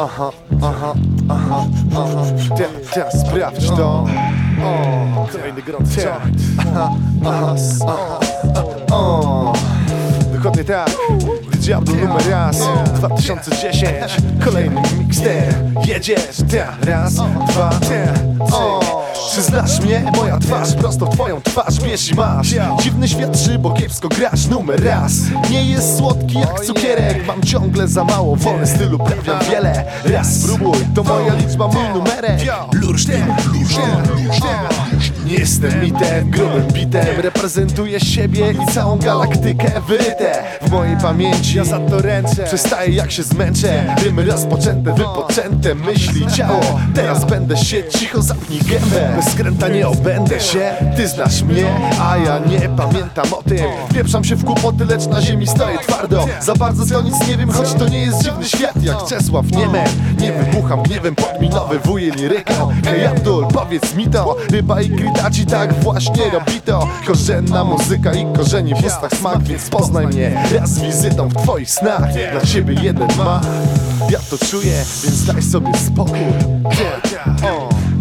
Aha, aha, aha, aha. Te- Teraz sprawdź to. O, Kolejny gorący joint Aha, aha, aha, o. Dokładnie tak. Diablo numer raz 2010 Kolejny mixtape. Jedziesz ta, Raz, dwa, o. Czy znasz mnie? Moja twarz prosto w twoją twarz Wiesz i masz Dziwny świadczy, bo kiepsko grasz numer raz. Nie jest słodki jak cukierek Mam ciągle za mało wolny stylu Prawiam wiele. Raz spróbuj, to moja liczba, mój numerek. Lursztyn, nie jestem mitem, grubym bitem. Reprezentuję siebie i całą galaktykę Wyryte w mojej pamięci. Ja za to ręczę. Przestaję jak się zmęczę. Rymy rozpoczęte, wypoczęte Myśli, ciało. Teraz będę się cicho, zamknij gębę. Bez skręta nie obędę się. Ty znasz mnie, a ja nie pamiętam o tym. Pieprzam się w kłopoty, lecz na ziemi stoję twardo. Za bardzo to nic nie wiem, choć to nie jest dziwny świat Jak Czesław Niemen. Nie wybucham gniewem podminowy wuje liryką Hej Abdul, powiedz mi to. Ryba i gritaci tak właśnie robi to. Korzenna muzyka i korzeni w ustach smak Więc poznaj mnie. Raz z wizytą w twoich snach. Dla ciebie jeden ma. Ja to czuję, więc daj sobie spokój.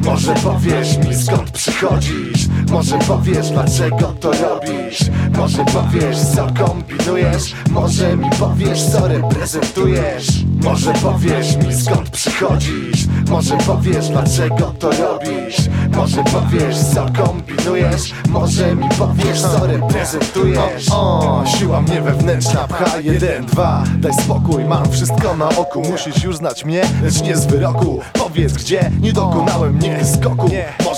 Może powiesz mi skąd przychodzisz. Może powiesz dlaczego to robisz? Może powiesz co kombinujesz? Może mi powiesz co reprezentujesz? Może powiesz mi skąd przychodzisz? Może powiesz dlaczego to robisz? Może powiesz co kombinujesz? Może mi powiesz co reprezentujesz? O, siła mnie wewnętrzna pcha. Jeden, dwa Daj spokój, mam wszystko na oku. Musisz już znać mnie, lecz nie z wyroku. Powiedz gdzie, nie dokonałem nie skoku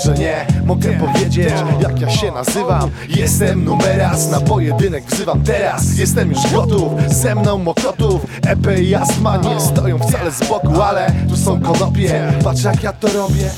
Może nie, mogę powiedzieć jak ja się nazywam. Jestem numer raz, na pojedynek wzywam teraz. Jestem już gotów, ze mną mokotów EP i astma nie stoją wcale z boku Ale tu są konopie, patrz jak ja to robię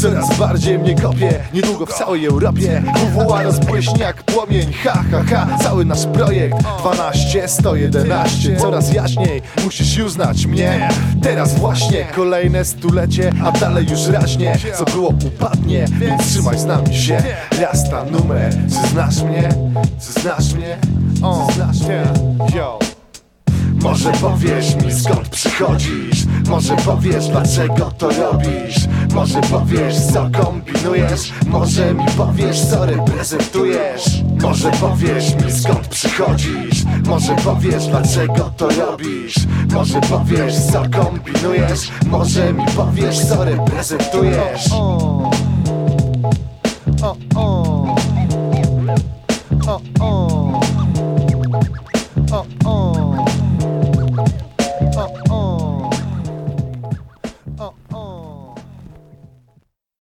Coraz bardziej mnie kopie, niedługo w całej Europie WWA rozbłyśnie jak płomień, ha ha ha Cały nasz projekt 12, 111 Coraz jaśniej, musisz już znać mnie Teraz właśnie kolejne stulecie, a dalej już raźnie Co było upadnie, więc trzymaj z nami się Rasta numer, czy znasz mnie? Czy znasz mnie? Czy znasz mnie? Może powiesz mi skąd przychodzisz? Może powiesz dlaczego to robisz? Może powiesz co kombinujesz? Może mi powiesz co reprezentujesz? Może powiesz mi skąd przychodzisz? Może powiesz dlaczego to robisz? Może powiesz co kombinujesz? Może mi powiesz co reprezentujesz? O, o. O, o.